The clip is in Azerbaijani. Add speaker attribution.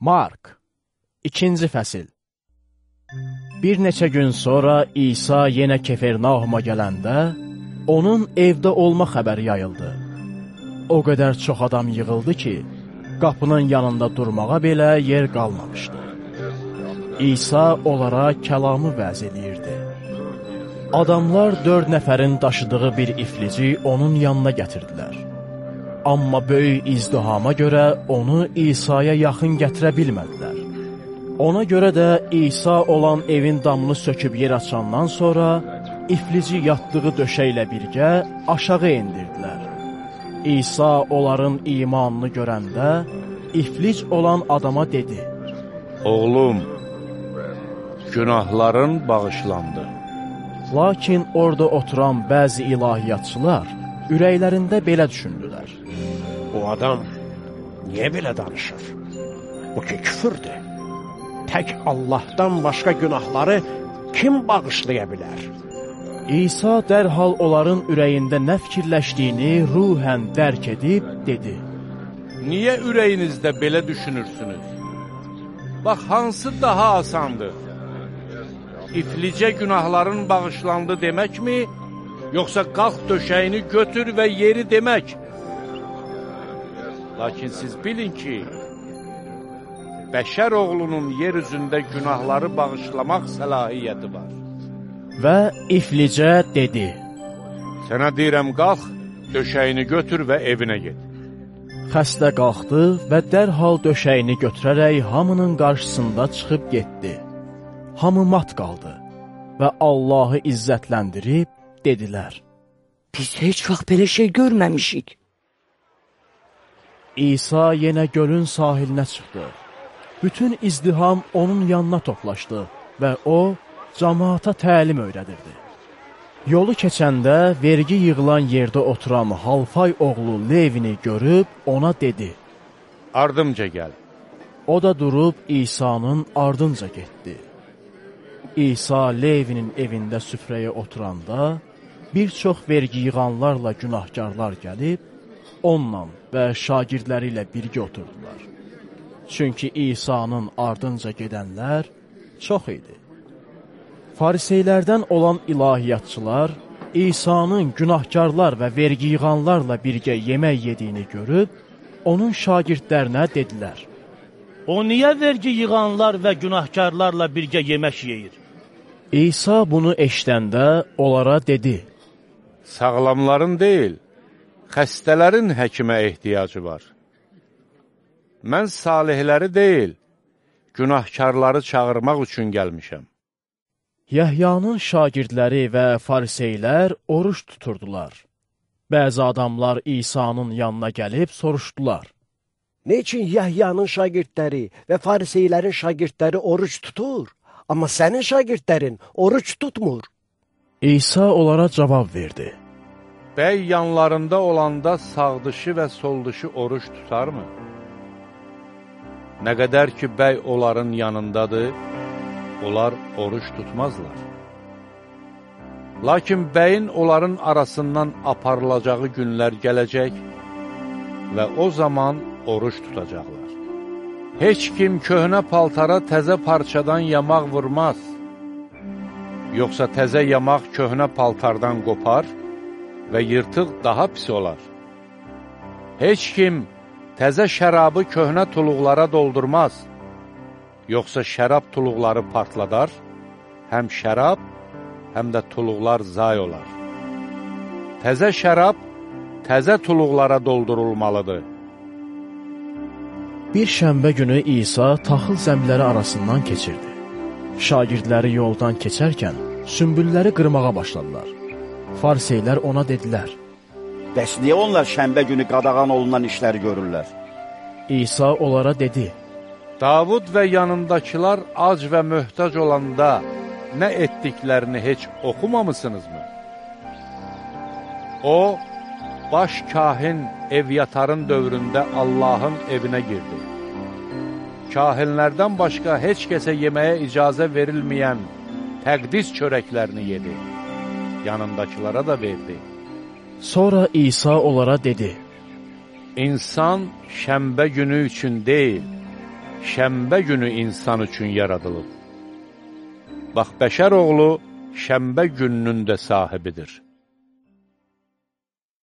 Speaker 1: Mark 2-ci fəsil Bir neçə gün sonra İsa yenə Kefernahuma gələndə, onun evdə olma xəbəri yayıldı. O qədər çox adam yığıldı ki, qapının yanında durmağa belə yer qalmamışdı. İsa onlara kəlamı vəz eləyirdi. Adamlar dörd nəfərin daşıdığı bir iflici onun yanına gətirdilər. Amma böyük izdihama görə onu İsa'ya yaxın gətirə bilmədilər. Ona görə də İsa olan evin damını söküb yer açandan sonra iflici yatdığı döşəklə birgə aşağı endirdilər. İsa onların imanını görəndə iflic olan adama dedi:
Speaker 2: Oğlum, günahların bağışlandı.
Speaker 1: Lakin orada oturan bəzi ilahiyyatçılar ürəklərində belə düşündülər.
Speaker 3: Bu adam niyə belə danışır? Bu ki küfürdür. Tək Allahdan başqa günahları kim bağışlaya bilər?
Speaker 1: İsa dərhal onların ürəyində nə fikirləşdiyini ruhən dərk edib dedi.
Speaker 2: Niyə ürəyinizdə belə düşünürsünüz? Bax, hansı daha asandır? İflicə günahların bağışlandı deməkmi, yoxsa qalx döşəyini götür və yeri demək? Lakin siz bilin ki, bəşər oğlunun yer üzündə günahları bağışlamaq səlahiyyəti var.
Speaker 1: Və iflicə dedi,
Speaker 2: Sənə deyirəm, qalx, döşəyini götür və evinə get.
Speaker 1: xəstə qalxdı və dərhal döşəyini götürərək hamının qarşısında çıxıb getdi. Hamı mat qaldı və Allahı izzətləndirib dedilər.
Speaker 4: Biz heç vaxt belə şey görməmişik.
Speaker 1: İsa yenə gölün sahilinə çıxdı. Bütün izdiham onun yanına toplaşdı və o, cəmaata təlim öyrədirdi. Yolu keçəndə vergi yığılan yerdə oturan Halfay oğlu Levini görüb ona dedi.
Speaker 2: Ardımca gəl.
Speaker 1: O da durub İsa'nın ardınca getdi. İsa Levinin evində süfrəyə oturanda, bir çox vergi yığanlarla günahkarlar gəlib, onunla və şagirdləri ilə birgə oturdular. Çünki İsa'nın ardınca gedənlər çox idi. Fariseylərdən olan ilahiyyatçılar İsa'nın günahkarlar və vergi yığanlarla birgə yemək yediyini görüb, onun şagirdlərinə dedilər.
Speaker 5: O niyə vergi yığanlar və günahkarlarla birgə yemək yeyir?
Speaker 1: İsa bunu eşdəndə onlara dedi.
Speaker 2: Sağlamların deyil, xəstələrin həkimə ehtiyacı var. Mən salihləri deyil, günahkarları çağırmaq üçün gəlmişəm.
Speaker 1: Yəhyanın şagirdləri və fariseylər oruç tuturdular. Bəzi adamlar İsa'nın yanına gəlib soruşdular.
Speaker 3: Neçin Yəhyanın şagirdləri və fariseylərin şagirdləri oruç tutur, amma sənin şagirdlərin oruç tutmur?
Speaker 1: İsa onlara cavab verdi.
Speaker 2: Bəy yanlarında olanda sağdışı və soldışı oruç tutarmı? Nə qədər ki, bəy onların yanındadır, onlar oruç tutmazlar. Lakin bəyin onların arasından aparılacağı günlər gələcək və o zaman oruç tutacaqlar. Heç kim köhnə paltara təzə parçadan yamaq vurmaz. Yoxsa təzə yamaq köhnə paltardan qopar və yırtıq daha pis olar. Heç kim təzə şərabı köhnə tuluqlara doldurmaz. Yoxsa şərab tuluqları partladar, həm şərab, həm də tuluqlar zay olar. Təzə şərab təzə tuluqlara doldurulmalıdır.
Speaker 1: Bir şənbə günü İsa taxıl zəmləri arasından keçirdi. Şagirdləri yoldan keçərkən sümbülləri qırmağa başladılar. Fariseylər ona dedilər.
Speaker 6: Bəs niyə onlar şənbə günü qadağan olunan işləri görürlər?
Speaker 1: İsa onlara dedi.
Speaker 2: Davud və yanındakılar ac və möhtac olanda nə etdiklərini heç oxumamısınızmı? O, baş kahin Evyatarın dövründə Allahın evinə girdi. Kahinlərdən başqa heç kəsə yeməyə icazə verilməyən təqdis çörəklərini yedi. Yanındakılara da verdi.
Speaker 1: Sonra İsa onlara dedi.
Speaker 2: İnsan şəmbə günü üçün deyil, şəmbə günü insan üçün yaradılıb. Bax, bəşər oğlu şəmbə gününün də sahibidir.